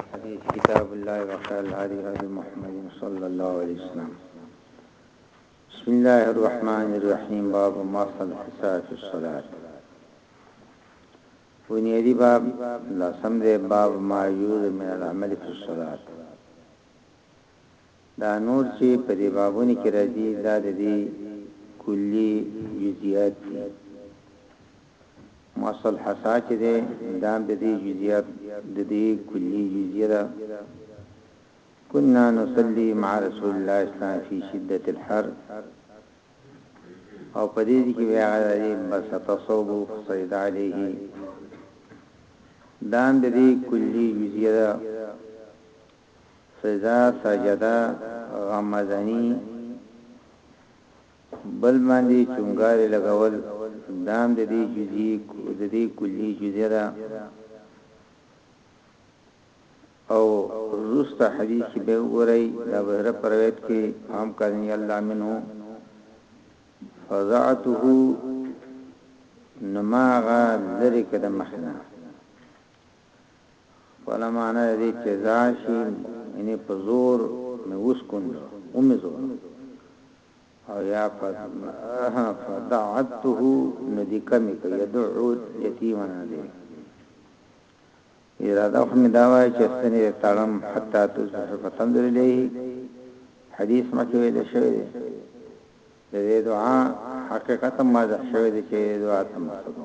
الحديث كتاب الله وخير الهدي هدي محمد صلى الله عليه وسلم بسم الله الرحمن الرحيم باب ما صلى حساب في الصلاة بنيادي باب لا سمده باب ما يوز من العمل في الصلاة دا نور چي په دې بابونو کي راځي دا د دې کلي جزئيات دي. مص الحصا چي دی دا هم د دې جزئيات د دې کلي جزئيه ده. کنا نصلي مع رسول الله اسلام في شدة الحر او په دې کي بیا هغه راځي بسط صوب فصيد عليه دا هم د دې کلي جزئيه ده. فضا ساجده غمزني بل باندې چونګارې لګول دام د دې جزئي د دې کلي جزئه ده او رست حدیث کې به وګورئ دا بهره پرویت کې عام کړنی الله منه فزعته نماغه لری کده مخنه خپله معنی د دې چې ځا شي یعنې په زور مې وسکوند، ومې زوره او یا فدعوته نو دیکه مې کړه، یدعو الیتیم نه دی وي. اراده خو مې دا وه چې ستنې دې تړم حتی تضحي فتنظر الیه، حدیث مخکې ویل شوی دی. د دې دعا حقیقت هم واضح شوی دی چې دعا څه مقصد و.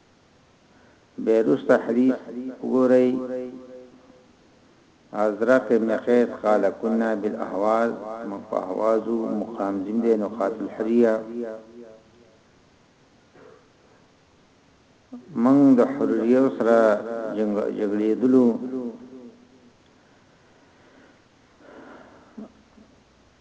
بیا وروسته حدیث وګورئ، ازرق ابن قیس قال کنا بالاهواز، موږ په اهواز وو، مقام زیم دی، نقاط الحریه، موږ د حریه سره جګړېدلو،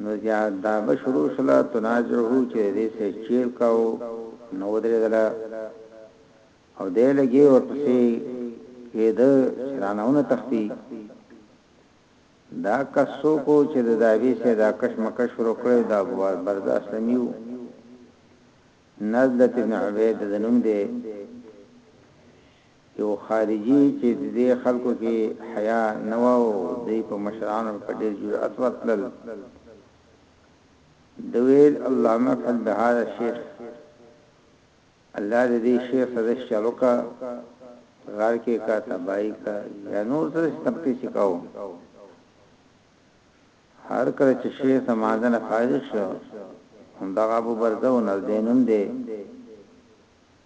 نو بیا دعوه شروع شوله، تنازعه، چې د دې سړي چیغ کاوه، نه ودرېدله او دی لږې ورپسې کېده چې رانه ونه تښتي. دا کس څوک و چې د دعوې سره دا کش مکش شروع کړی، د ابوبرزه اسلمي و، نضلة بن عبید د ده نوم دی. یو خارجي چې ددې خلکو کې حیا نه وه او دوی په مشرانو په ډېر جرئت ورتلل، ده ویل، اللهم افعل بهذا الشیخ، الله دې دې شیخ ته داسې چل وکړه، غرق یې کړه، تباه یې کړه یا نور څه داسې تپلي چې کاوه. هر کله چې شیخ د لمانځه نه فارغ شو، همدغه ابوبرزه و، نزدې نوم دی،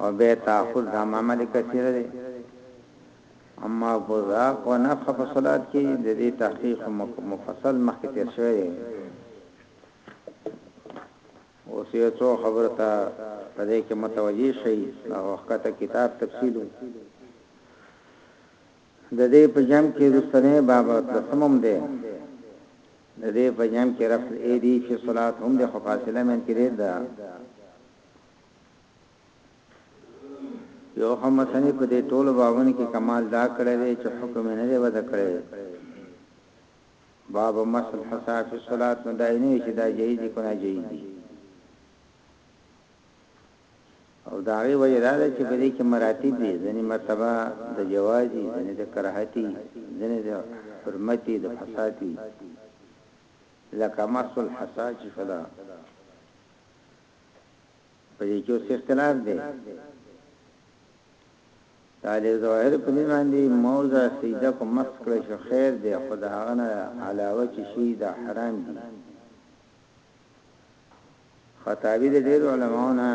او بیا تاخر دا معمل کثیره دی اما بزاق و نفخ په صلات کی د دې تحقیق مفصل مخکې تیر شوی دی او سیو څو خبرتا په دې کې متوجی شي دا وخت کتاب تفصیل د دې په جام کې رسنه بابت لسمم ده د دې په جام کې رفع ای دی چې صلات هم د خفاصله من کې ده یو ښه مصنف په دې ټولو بابونو کې کمال دا کړی دی چې حکم یې نه دی وضع کړی. باب مسح الحصا فی الصلاة نو دا یې نه وي چې دا جایز دي که ناجایز دي. او د هغې وجه دا ده چې په دې کې مراتب دي، ځینې مرتبه د جواز دي، ځینې د کراهت دي، ځینې د حرمت دي، د فساد دي، لکه مسح الحصا چې شوله. په دې کې اوس اختلاف دی تعالی ظاهر په دې باندې موضع سیده کو مخ کړی شو خیر دی خدا غنه علاوه چې شي دا حرام دي خطابی دې ډېر علماو نه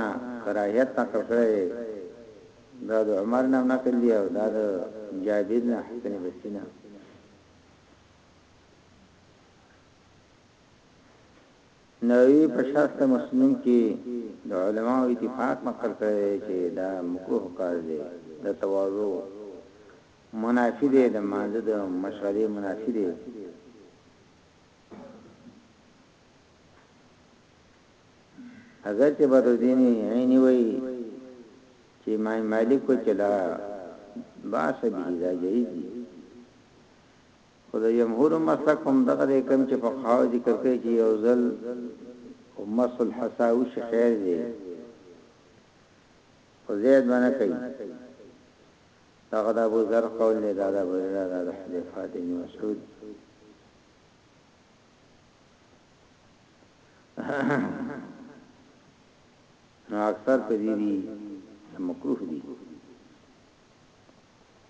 کراهیت نقل کړی دا د عمر نام نقل دی او دا د جابر نه حسن بصری نه نووي په شرح د مسنون کي د علماوو اتفاق نقل کړی دی چي دا مکروه کار دی، د تواضع منافي دی، د لمانځه د مشغلې منافي دی. اګرچه بدرالدين عيني وايي چي امام مالک وايي چي لا باس به دا جائز دي. خو د جمهورو مسلک هم دغه دی کوم چې فقهاو ذکر کړی چې یو ځل خو مسح الحصا وشي خیر دی خو زید باندې کوي دغه د ابو ذر قول دی دا د ابو هريره د حذیفه بن مسعود نو اکثر په دې دي مکروه دي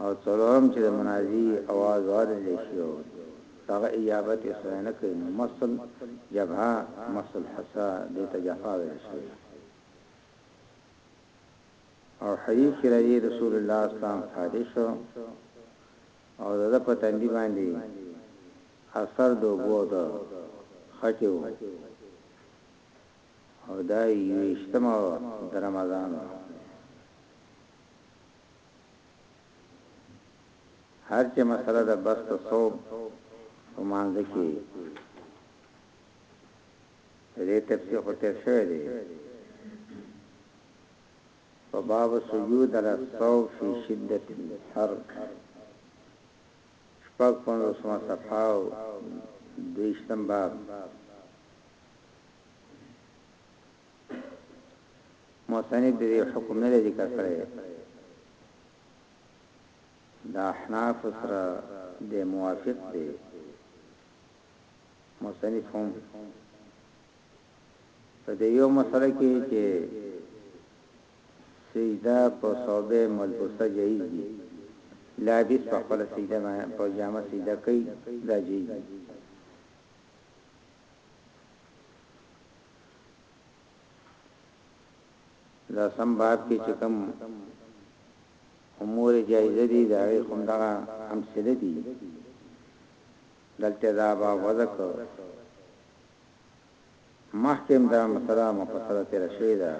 او څلورم چې د منازعې اواز واورېدل شي او د هغه اجابت یې سړی نه کوي نو مس الجبهه، مس الحصی، دې ته جفا ویل شوې ده او حدیث کې راځي رسول الله اسلام فاتح شو او د ده په تندي باندې اثر د اوبو د خټې و او دا یویشتمه د رمضان و هر چې مسله د بست او صوب په مانځ کې دې تفسیر خو تیر شوی دی په باب سجود علی الصوب فی شدت الحر شپږ پنځوس ما صفحه او دویشتم باب مصنف دې حکم نه ذکر کړی دا احناف سره د موافق دی مصنف هم په دې یو مسله کې چې سیدا په صوبه ملبوسه جایز دي لا بیس په خپل سیدا په جامه سیدا کوي دا جایز دي دا سم باب کې چې کوم امور جایزه دي دا غي کوم دا امثله دي دلته دا باب وذکر محکم دا مسله مفصله تیر شوی دا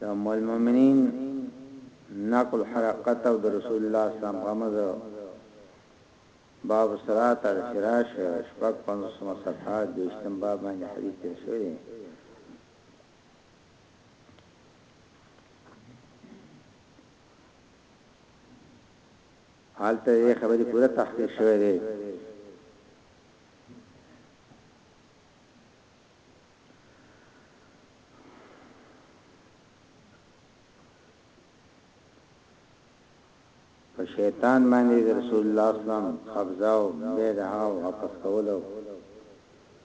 دا مول مومنین نقل حرکت او رسول الله صلی الله علیه وسلم غمزه باب الصلاة علی الفراش شپږ پنځوسمه صفحه دویشتم باب باندې حدیث تیر شوی دی. هلته یې خبرې پوره تحقیق شوې ده په شیطان باندې د رسول الله صلی الله علیه وسلم قبضه او بیا د هغه واپس کول او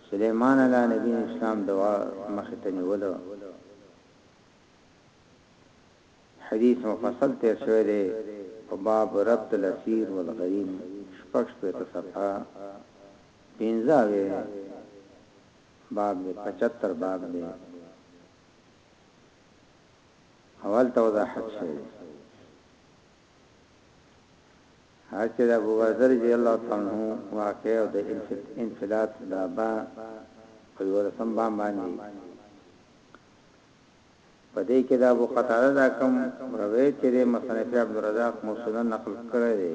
سلیمان علی نبی اسلام دعا مخ ته نیول حدیث مفصل تیر شوی دی په باب ربط الاسیر والغریم شپږ شپې ته صفحه 15 باب دی 75 باب دی اول ته وضاحت شوی دی هر چې د ابو برزه رضی الله تعالی عنہ واقع او د انفلات دا با په یو رسم با باندې په دې کې دا ابو قتاده دا کوم روي چې د مصنف عبد الرزاق موصولا نقل کړی دی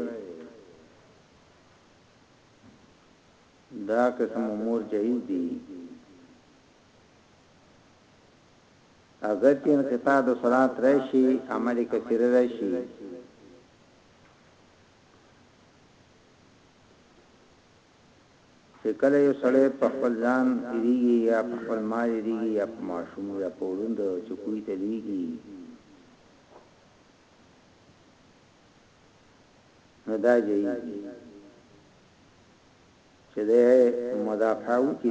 دا قسم امور جهیز دي اګر چه انقطاع د صلات راشی عمل کثیره راشی چې کله یو سړی په خپل ځان یریږي یا په خپل مال یریږي یا په ماشوم یا په وروند چې کوی ته لیږي نو دا جاي چې ده مدافعو کې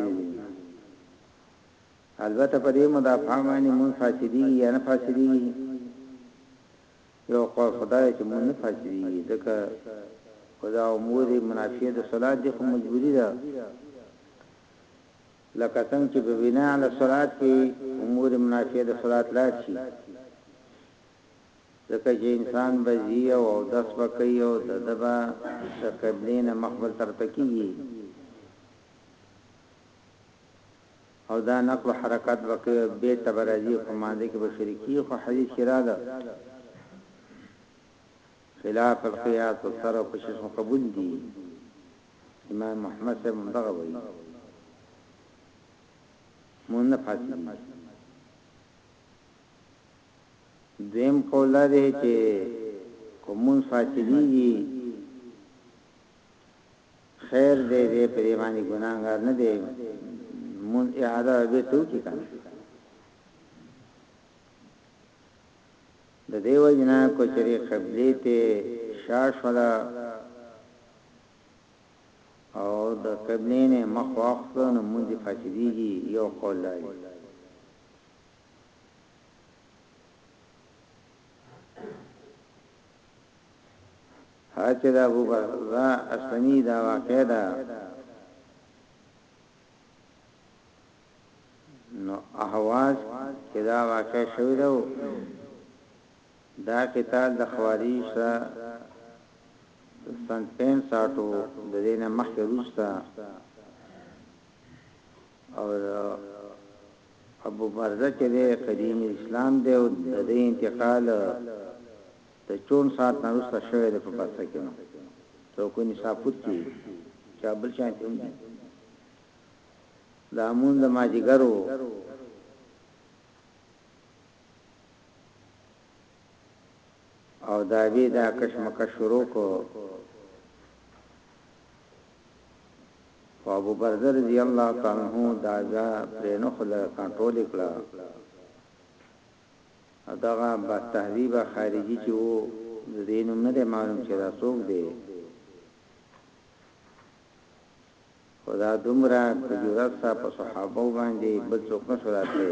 البته په دې مدافعه باندې مونږ فاسدېږي یا نه فاسدېږي یو قول خو دا دی چې مونږ نه فاسدېږي ځکه خو دا امور منافیه د صلات دي خو مجبوري ده لکه څنګه چې په بنا علی صلات کې امور منافیه د صلات لاړ شي ځکه چې انسان بزی او دس بکی او د دبا د قبلین مخبل تر تکیږي او دا نقل حرکت به کوي او بيت ته به راځي او په مانځه کي به شريکيږي خو حديث کي راغله خلاف القياس او سر او کشش هم قبول دي امام محمد صاحب هم دغه وایي مونږ نه فاسدي دویم قول دا دی چې کومون فاسدي دي خیر دی دی په دې باندې ګناهګار نه دی مون اعاده به تو کی کنه د دیو جنا کوچری قبلی ته شاش ولا او د قبلی نه مخ واخلو نو مونږ فاسدیږي یو قول دی هغه چې د ابو برزة اسلمي دا واقعه ده نو اهواز کې دا واقعه شوې ده دا قتال د خوارج سره سن 65 د دینه مخکې روسته او ابو برزه چې د قدیم اسلام دی او د انتقال د چون ساعت نه روسته شوی دی په پرسه کی نو څوک ونی ساپوت کی چا بل شانتی هم دی دا مون د ماجیګر وو او دا بی دا کشمکه شروع کو او ابو برزر رضی الله تعالی عنہ دا بیا پرینو خل کنټرول کړه او دغه بد تهذیبه خارجي چې وو د دې نوم نه دی معلوم چې دا څوک دی خو دا دومره په جرأت سره په صحابو باندې بل څوک نه شو راتلی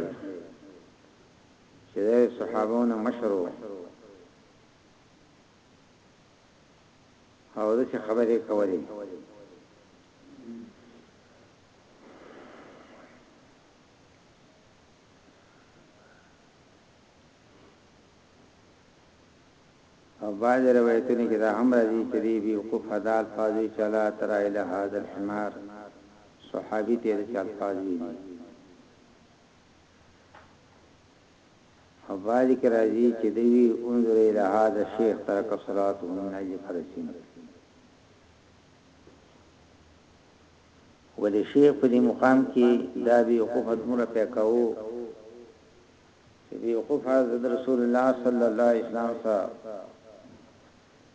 چې د صحابو نه مشر وو او د څه خبرې کولې او بعض روایتونو کې دا هم راځي چې دی بي وقوف دا الفاظ وی چې الله ترى الى هذا الحمار صحابي ته دا الفاظ وی دي او بعض کې راځي چې دی وی انظر الى هذا الشيخ ترك صلاته من اجل فرسين ولې شیخ په دې مقام کې دا بې وقوفه دومره پیکاوه چې بې وقوفه د رسول الله صلی الله علیه وسلم سره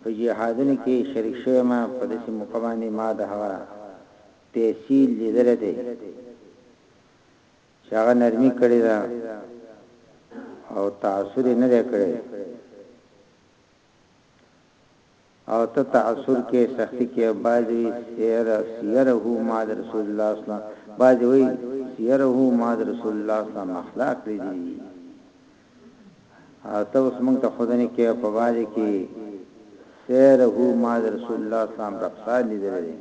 په جهادونو کې شریک شوی ما په داسې موقع باندې ما د هغه تحصیل لیدل دی چې هغه نرمي کړې ده او تاثیر نه دی کړی او ته تأثر کې سختي کې بعضي وي سير سيره ما د رسول الله صلی الله علیه وسلم بعضي وي سيره ما د رسول الله صلی الله علیه وسلم اخلاق لیدلي دي او ته اوس موږ ته خدانه کې په باندې کې سيره ما رسول الله صام رخصت لیدل دي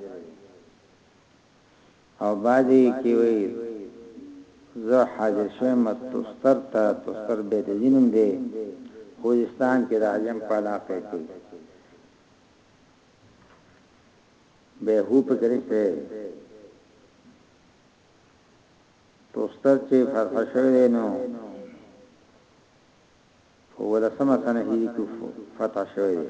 او بعضی یی کی وایی زه حاضر شویم تستر ته تستر بیدزی نوم دی خوزستان کی د عجم په علاقه کی به هو پکې نشته توستر چې فتح شوی دی نو په ولسمه سنه هجري کې فتح شوی دی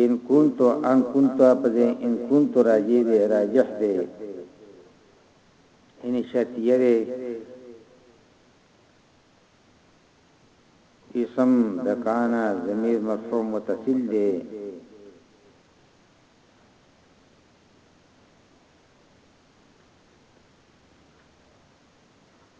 ان کنت ان کنت په ځای ان کنت راجح دی راجح دی ان شرطیه دی اسم دکانا ضمیر مفهوم متصل دی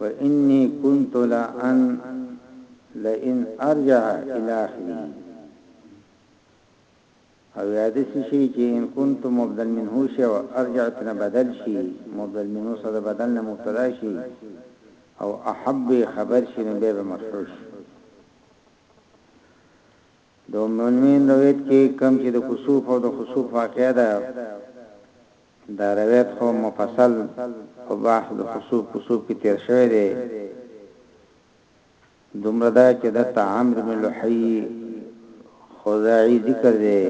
واني كنت لان لئن ارجع الى اخره او یاد شي چې ان كنت مبدل منه شي او ارجعت نه بدل شي مبدل منه صد بدل نه مبتدا شي او احب خبر شي نه به مرفوع د ام المؤمنین روایت کې کوم چې د کسوف او د خسوف واقعه ده دا روایت خو مفصل په بحث د خسوف کسوف کې تیر شوی دی دومره دا چې د تعامر بن لحی خزاعی ذکر دی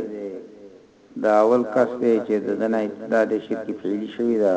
دا اول کس دی چې د دنه ابتدا د شرک فعلی شوی دا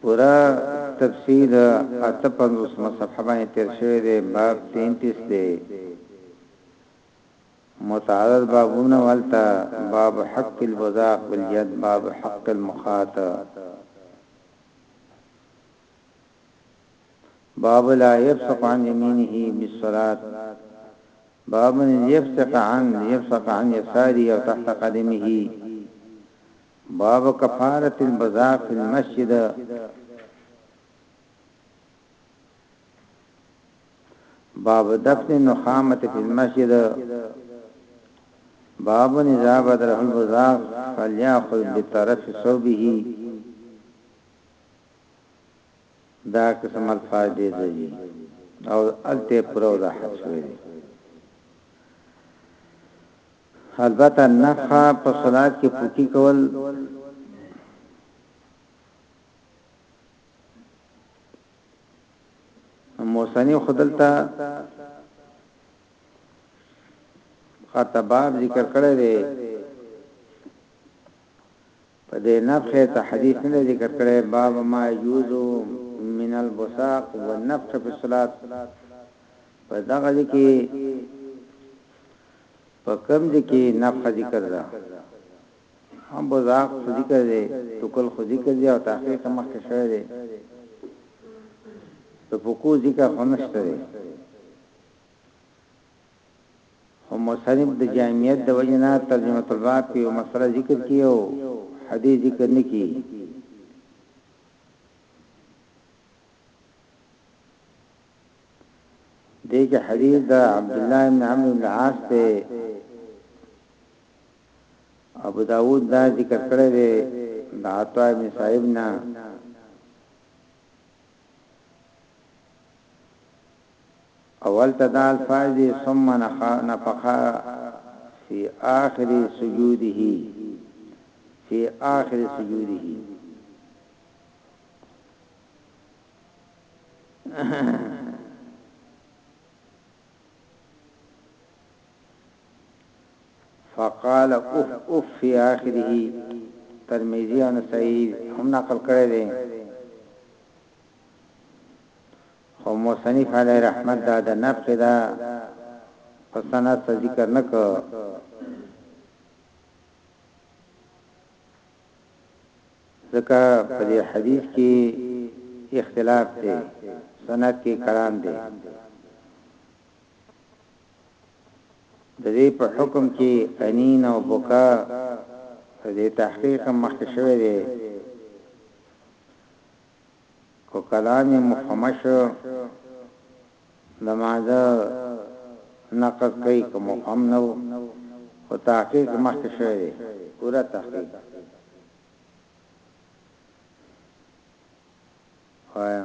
پورا تفصیل اته پنځوس صفحه باندې تیر شوی دی باب 33 دی متعدد بابونه ولتا باب حق البزاق بالجد باب حق المخاط باب لا يفسق عن يمينه بالصلاة باب من يفسق عن يفسق عن يساره او تحت قدمه باب كفارة البزاق في المسجد باب دفن النخامة في المسجد باب نزاب درح البزاق فليأخذ بطرف صوبه دا قسم الفاظ ډېر ځلي او هلته یې پوره وضاحت شوی دی. البته نفخ په صلات کې پوټي کول موسنی خدلتا خطباب ذکر کړی دی په دې نفخ یې ته حدیث نه دی ذکر کړی، باب ما یجوز من البصاق والنفخ فی الصلوة، په دغه ځای کې په کوم ځای کې نفخ ذکر ده؟ هم بزاق خو ذکر دی، ټوکل خو ذکر دی او تحقیق هم مخکې شوی دی، د پوکو ذکر خو نشته دی. خو مصنف د جامعیت د وجې نه ترجمة الباب کې یوه مسئله ذکر کړي او حدیث ذکر نه کړي. دې کې حدیث د عبدالله بن عمرو بن العاص دی. ابو داود دا ذکر کړی دی د عطا بن صاحب نه اول ته دا الفاظ دي، ثم نفخ فی آخر سجوده فی آخر سجوده فقال اف اف فی آخره ترمذی او نسائی هم نقل کړی دی خو مصنف علیه رحمت دا د نفس ده په سند څه ذکر نه کړ ځکه په دې حدیث کې اختلاف دی سند کې کلام دی د دې په حکم کې انین او بکا د تحقیق مخکې شوی دی که کلام یې مفهمه شو لمانځه نقض کوي که مفهم نه وو خو تحقیق مخکې شوی دی پوره تحقیق وایا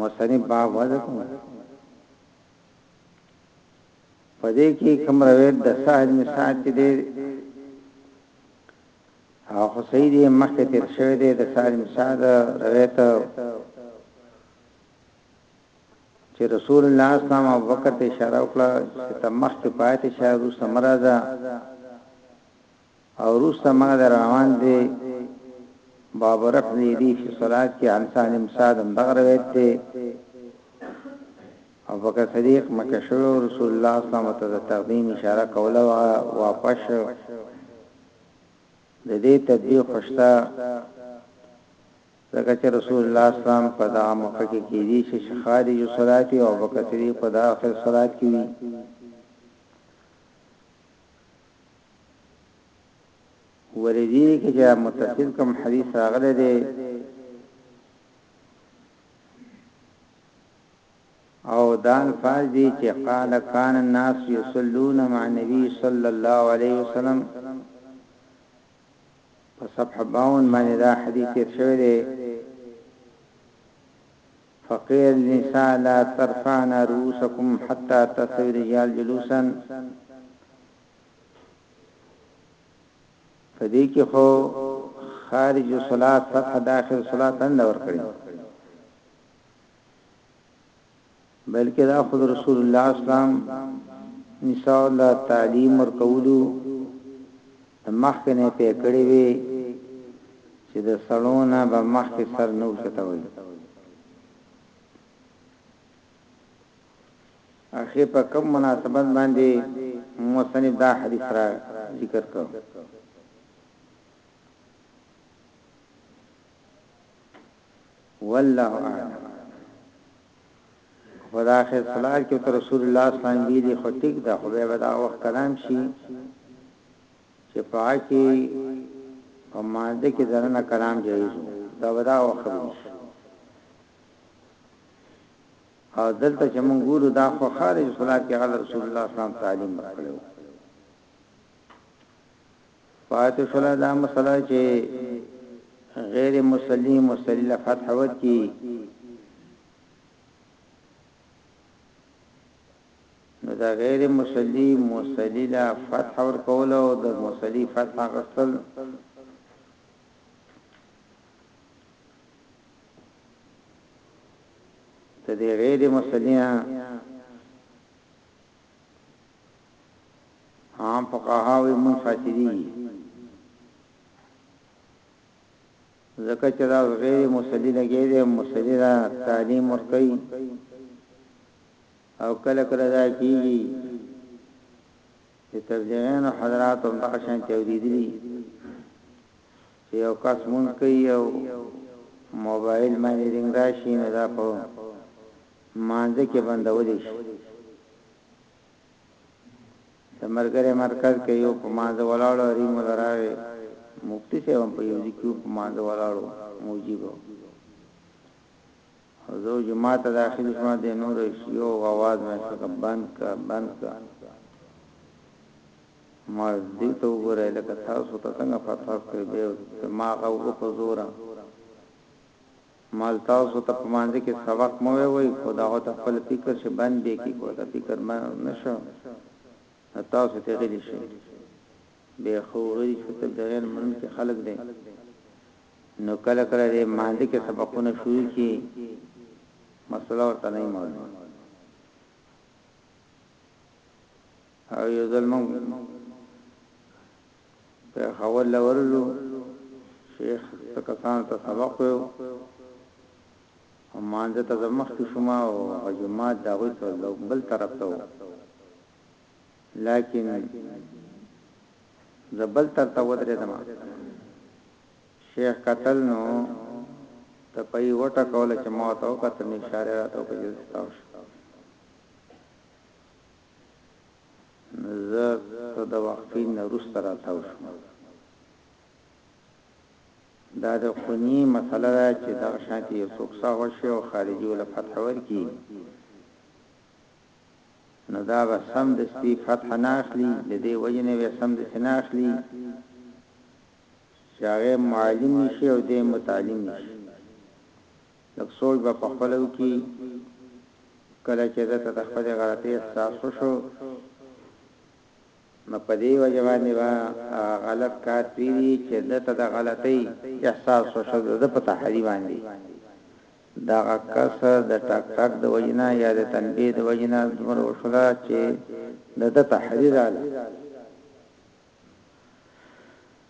مصنف باب وضع کوم پدې کې کوم روایت د سعد بن سعد چې دی او حسین یې مخکې تیر شوی دی د سعد بن سعد روایت چې رسول الله صلی الله علیه وسلم وخت اشاره وکړه چې تمخ کې پاتې شاو سمرازا او وروسته موږ د راروان دی بابرک نیلی فی الصلاة کی عن سالم بن سعد هم دغه روایت دی او بکر صدیق مکه شوی او رسول الله صلی الله علیه وسلم ته د تقدیم اشاره کوله او واپس شو د دې تدبیر خوشته ځکه چې رسول الله اسلام په دا موقع کې کېدی چې خارج صلات او بکثری په داخل صلات کې وي ولی دی که جا متصل کم حدیث راغلی دی او دا الفاظ دی چې قال کان الناس یصلون مع نبی صلی الله علیه وسلم په صفحه باون باندې دا حدیث تیر شوی دی فقير النساء لا ترفعن رؤوسكم حتى تستوي الرجال جلوسا په دې کې خو خارج الصلاه فتح داخل الصلاه تند ور کړی بلکې دا خود رسول الله اسلام نساء الله تعلیم ور کولو د مخکې نه یې پې کړې وې چې د سړو نه به مخکې سر نه اوچته وي. اخې په کوم مناسبت باندې مصنف دا حدیث را ذکر کړ؟ والله اعلم. خو دا اخر پلار کې تر رسول الله اسلام ویلي خو ټیک ده خو بیا به دا وخت کلام شي چې په کې په ماده کې درنه کلام جایز وو دا به دا وخت شي او دلته چې موږ ګورو دا خو خارج صلات کې غل رسول الله اسلام تعلیم ورکړو پاتې شوله دا مسله چې غیر مصلی مصلی له فتح ورکی نو دا غیر مصلی مصلی له فتح ورکول او د مصلی فتح غسل ته دی غیر مصلی عام فقهاء وایي مونږ فاسدیږي ځکه چې دا غیر مصلی لګی دی مصلی دا تعلیم ورکړي او کله کله دا کیږي چې تبلیغین حضرات هم دغه شان تولیدلی چې یو کس مونږ کوي او موبایل باندې رنګ راشي نه دا په لمانځه کې بندولی شي د مرګرې مرکز کې یو په مانځه ولاړو ری مولا راغی مفتی صاحب هم په یو ځکیو په مانځه ولاړو موجیب حضور جمعه ته داخل شو د نور یو غواز مې شو بند کا بند کا ما دې ته وګوره لکه تاسو ته څنګه فتح کړې به ما غو په زوره مال تاسو ته په مانځه کې سبق مه وې وي خو داغو ته خپل فکر شي بند بې کې کوته فکر مه نه شو نو تاسو ته غلي شي بې خو غري شو ته بغیر منون کې خلق دي نو کله کله دې مانځه کې سبقونه شروع کی مسله ورته نه معلومه او یو ځل موږ پېښور له ورلو شیخ څه کسانو ته سبق ویو او مانځه ته زمخ کې شوم او جمعات د هغوی سره بل طرف ته وو لیکن زه بل طرف ته ودرېدم شیخ قتل نو ته په یو وټه کوله چې ما ته وکړه ته مې اشاره راته وکړه چې تاسو زه څه د وقفې نه وروسته راتاو شوم. دا د قوني مسله ده چې دغه شانتې یو څوک سهو شي او خارجي ول فتح ورکي نو دا به سم د سپي فتح نه اخلي د دې وجه نه به سم د سنا اخلي چې هغه معلم نشي او د متعلم نشي لږ سوچ به پخپله وکړي کله چې ده ته د خپلې غلطۍ احساس وشو نو په دې وجه باندې به هغه غلط کار پرېږدي چې ده ته د غلطۍ احساس وشو د ده په تحري باندې دغه کس د ټک ټک د وجې نه یا د تنبیه د وجې نه دومره وشوله چې د ده تحري راله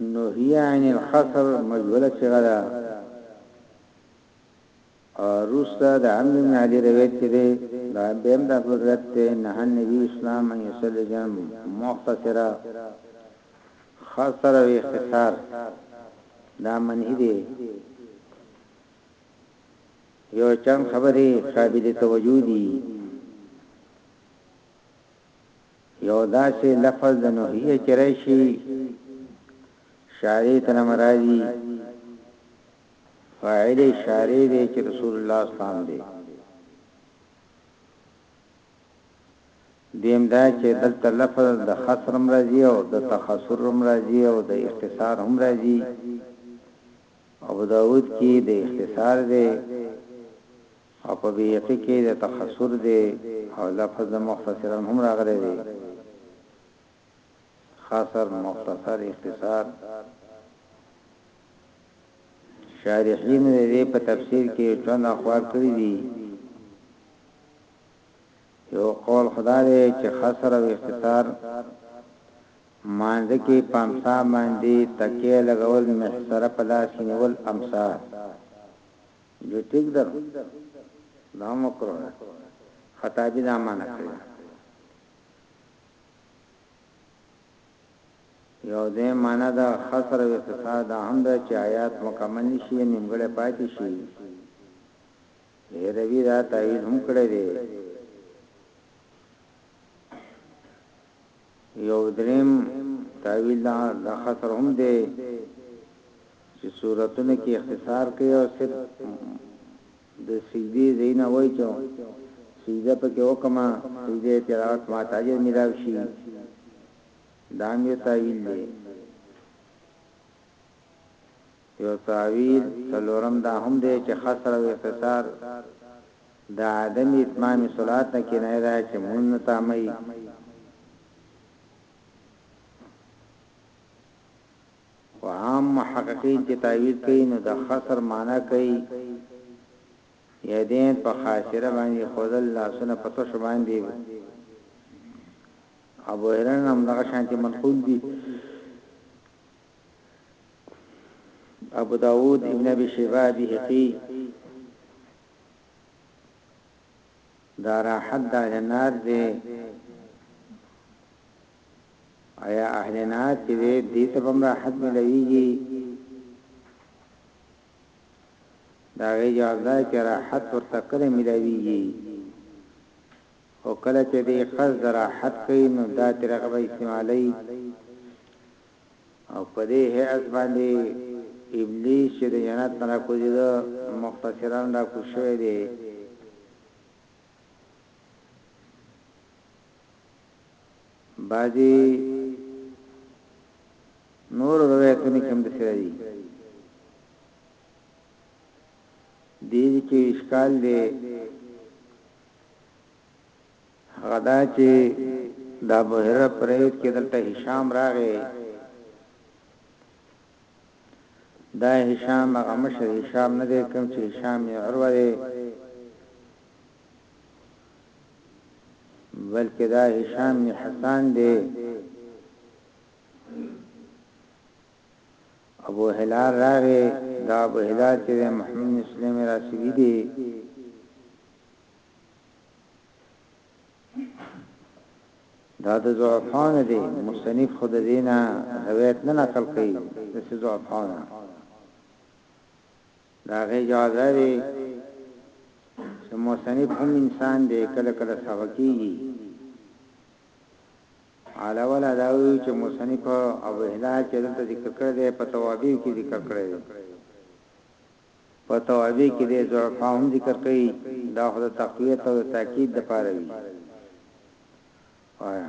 نهي عن الحصر مجهوله صيغه ده او روسته د عمرو بن علي روایت کې ده دا بهم د ابو رد ته نه نبی اسلام ان يصلي جن مختصره خاصره وی اختصار دا منهي دي یو چند خبرې قابل توجه دي یو داسې لفظ د نهیه چې راشي شارع ته نه مرادي فاعل شارع دی چې رسول الله اسلام دی دیم دا چې دلته لفظ د خسر مرضی او د تخسر مرضی او د اختصار هم راځي ابو داود کې د اختصار دی او په بيهقي کي د تخسر دی او لفظ د مختصرا هم راغلی دی، خسر، مختصر، اختصار، شارحينو د دې په تفسير کي چند اقوال کړي دي، يو قول خو دا دی چي خسر او اختصار مانځه کي په امسا باندي تکيه لګول، محصره په لاس کي نيول، امسا. دې ټيک ده نو دا مکروه ده خطابي دا منع کړی ده یو دې معنا ده خسر او اختصار دا هم ده چې آیات مکمل نشي نیمګړی پاتې شي هروی دا تعویل هم کړی دی یو دریم تاویل دا دخسر هم دی چی سورتونو کی اختصار کوي او صرف د سجدی ځایونه وایي چی سجده پکی وکړم سجده تلاوت ماته اجر ملاو شي دا هم یو تاویل دی. یو تاویل، څلورم دا هم دی چې قصر او اقتصار د عدم اتمام صلات نه کنایه ده چې لمونځ نه تاموي. خو عام محققین چې تاویل کوي نو د قصر معنی کوي یدین په خاصره باندې ایښودل، لاسونه په تشو باندې. ابوهریره نه هم دغه شانتې منقول دي ابو داود ابن ابي شيبه بهقي دا راحت دا جنات دی آیا اهل نار چې دې ته بم راحت ملويږي دا غي جواب دا چې راحت ورته کله ملويږي او کله چې دې قصد راحت کوي نو دا طریقه به استعمالي او په دې هیئت باندې ابلیس چې د جنت نه راکوزیده مختصراً راکوز شوی دی، بعضې نورو روایتونو کې هم داسې راځي. دې ځای کې اشکال دی هغه دا چې د ابو هرره په روایت کې دلته هشام راغی دا هشام هغه مشر هشام نه دی کوم چې هشام یې عروه دی بلکې دا هشام یې حسان دی ابو هلال راغی دا ابو هلال چې محمد مسلم راشدی دی دا د ضعفان دی مصنف خود دینا روایت نه نقل کوي د ضعفان دا غي جواب دی چې مصنف هم انسان دی کله کله سبا کیږي علاوه لا دا وی چې مصنف او اهلا چې دلته ذکر کړی دی په توابع کې ذکر کړی دی په توابع کې دې ضعفاء هم ذکر کړي دا خو د تقویت او د تاکید د پاره وي وایا.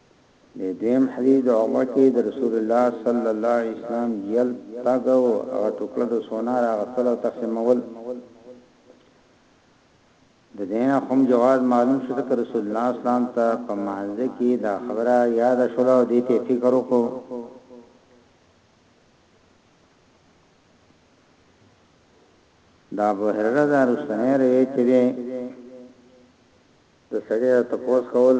د دویم حدیث د عقبه کې د رسول الله صلی الله علیه وسلم یل تګ او هغه ټوکړه د سونا راغستل او تقسیمول د دینه هم جواز معلوم شو چې رسول الله اسلام ته په مانځ کې دا خبره یاد شول او دې ته فکر وکړو دا به هرره دا رسنه ری چې د سړي نه تپوس کول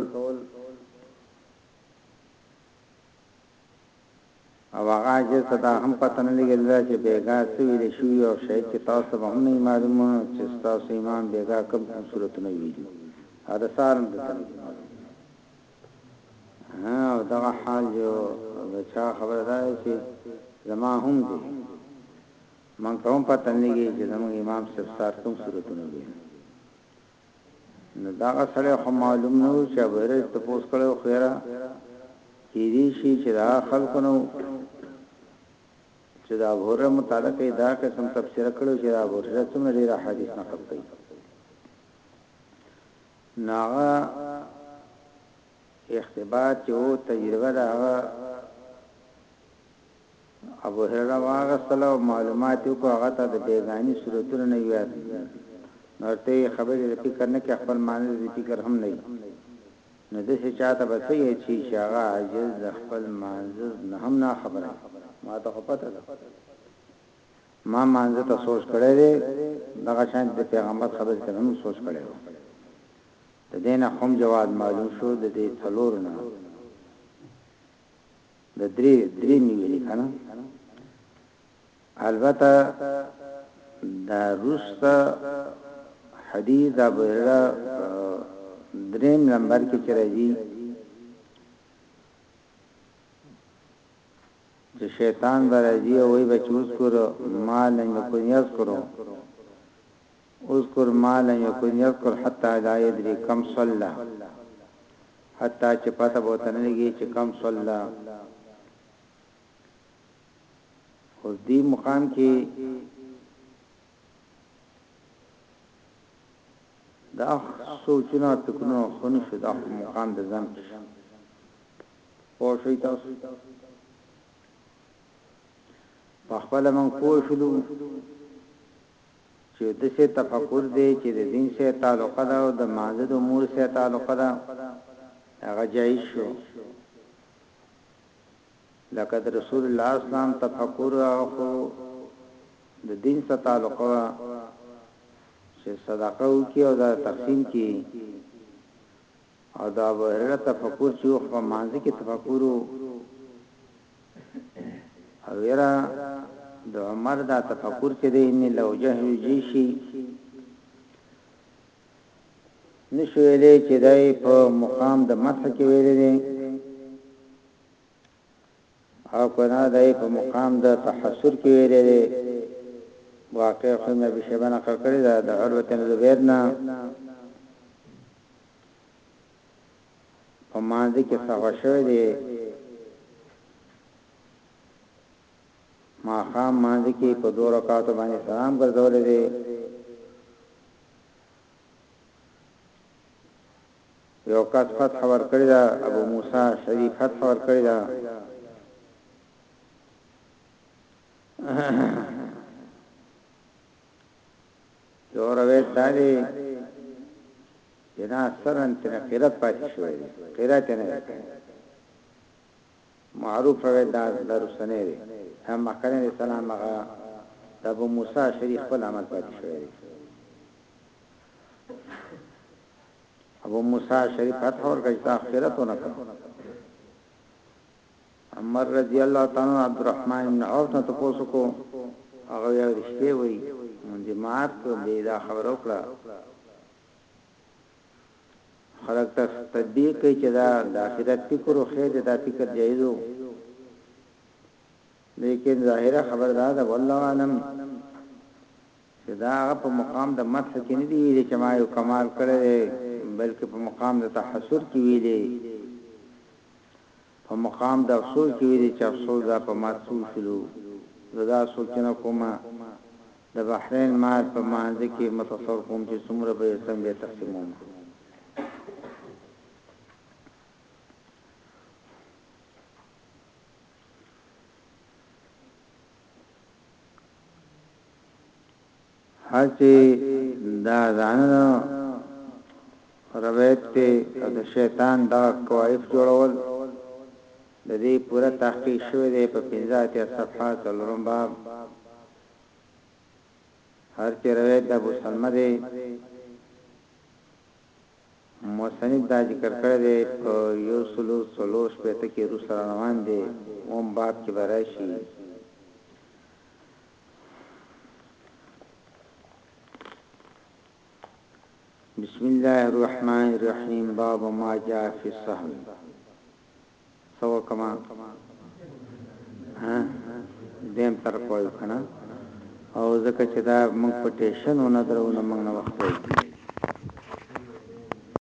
او هغه عاجز ته دا هم پته نه لګېدله چې بېګا څه ویلي شوي او شاید چې تاسو ته به هم نه وي معلومه چې ستاسو امام بېګا کوم کوم سورتونه ویلي او د سهار هم درته نه وي معلومه او دغه حال یو د چا خبره ده چې زما هم دی مونږ ته هم پته نه لګېږي چې زموږ امام صاحب سهار کوم سورتونه ویلي نو دغه سړی خو معلوم نه وو چا به رئیس تپوس کړی وو خیره کیدی شي چې دا خلکو نه وو چې د ابو هرره متعلق یې دا قسم تبصره کړو چې ابو هرره څومره ډیر حدیث نقل کوي ناغه اختبار چې وو تجربه دا ابوهريره واغستله او معلومات يې وکړو، هغه ته د بېګاني صورتونه نه وي ياد نو ورته يې خبرې د فکر نه که خپل معنی د دې فکر هم نه وي نو داسې چا ته به څه اچوي چې هغه عاجز د خپل مانځه نه هم ناخبره وي. ماته خو پته ده ما مانځه ته سوچ کړی دی دغه شانتې د پيغمبر خبرې ته مې هم سوچ کړی وو د دې نه خو هم جواز معلوم شو د دې څلورو نه د درې درې نیوي لیکنه البته دا رست حدیث ابو هرره دریم نمبر کې چې راځي چې شیطان به راځي او وي بچوس کړو مال نه کو نیاز کړو اذکر ما لم يكن يذکر حتی لا يدري کم صلی حتی چې پته به ورته نه لګي چې کم صلی خو دې مقام کې د اخ سوچونه فکرونه خونه شو د اخ مقام د ځان کې او شي تاسو په خپل من پوه شلو چه ده سه تفکر دی چه د دین سه تعلقه ده او د مانځه د امور سه تعلقه ده هغه جائز شو لکه د رسول الله اسلام تفکر خو د دین سه تعلقه وه چه صدقه وکی او دا تقسیم کی او د ابو هريره تفکر چې اوښ په مانځه کې تفکر وو او ویره د عمر دا تفکر چې دی ان لو جهل جیشی نشویلې چې دای په مقام د مسح کې ویلې دي او که نه دا یې په مقام د تحسر کې ویلې دی، واقع خو ابن ابي شیبه نقل کړې ده د عروة بن زبیر نه، په مانځه کې سهو شوی دی، ماښام مانځه کې په دوه رکعاتو باندې سلام ګرځولی دی. یو کس فتح ورکړی ده ابو موسی شری فتح ورکړی ده یو روایت دا دی جنا سرن تن قرات پاتې شوې قرات نه معروف روایت دا درسنه دی هم مخکنه سلام هغه د ابو موسی شریف په عمل پاتې شوې ابو موسی شریف فتح ورکړ چې تاخیرت ونه کړ عمر رضی الله تعالی عبد الرحمن بن عوف ته تاسو کو هغه یې رښتې وای مونږ مات کو دې دا خبر وکړه خلک ته تدبیر کوي چې دا د آخرت فکر او خیر دا فکر جایز وو لیکن ظاهره خبردار ده والله عالم چې دا هغه په مقام د مدح کې نه دي ویلي چې ما یو کمال کړی دی، بلکې په مقام د تحسر کې ویلي، په مقام د افسوس کې ویلي چې افسوس دا په ما څه وشولو، زه دا سوچونه کوم، د بحرین مال په مانځه کې متصور کوم چې څومره به یې څنګه یې تقسیموم. هسې دا ځانونه روایت کړي او د شیطان دغه کوایف جوړول د دې پوره تحقیق شوی دی په پنځه اتیا صفحه څلورم باب هر چې روایت د ابو سلمه دی مصنف دا ذکر کړی دی په یو سلو سلوش پته کې روس روان دی اوم باب کې براشي بسم الله الرحمن الرحیم باب ما جاء فی السهو سو کما ها دیم تر کوی کنه او زکه چې دا موږ پټیشن نه درونه موږ نه وخت وایي